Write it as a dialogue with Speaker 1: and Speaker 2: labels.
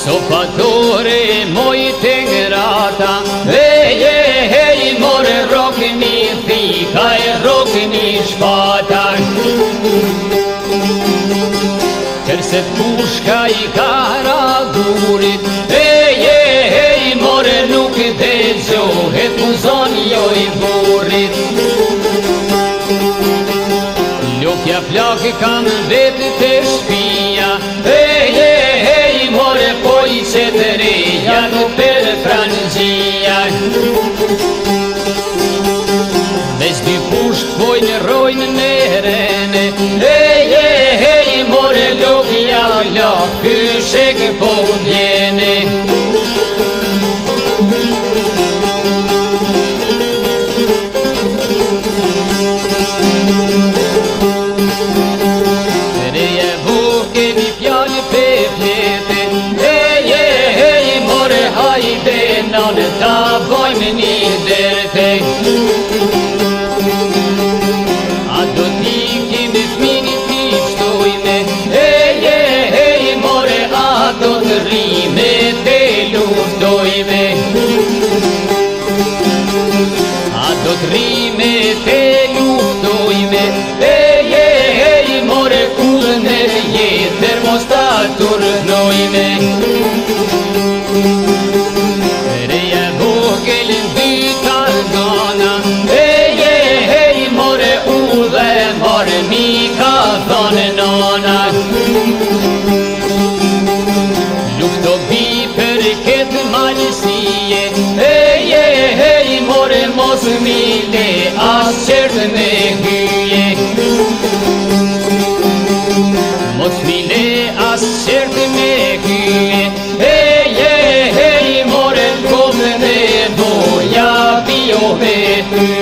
Speaker 1: So fa dore, moj te grata Eje, hej, morë, rokën i fika e rokën i shpata Kër se pushka i kara guri Eje, hej, more nuk te cjo, e puzon joj bu Kopja plakë kanë vetë të shpia Hej, hej, hej, more po i që të reja Në perë frangia Dhe shtë pushtë vojnë rojnë në rene Hej, hej, hej, more lopja, lopja Kështë po, e këpohë një jone Ta bojmë një derte A do t'i kimi smini t'i shtojme E je, e je more A do të rime Te luftojme A do të rime Te luftojme E je, e je more Kullën e jetër Mos thonë nonat Nuk të bi për këtë malësie E, e, e, i more mos mile Asë qërë me hyje Mos mile asë me hyje E, e, e, i more mos me hyje Ja bio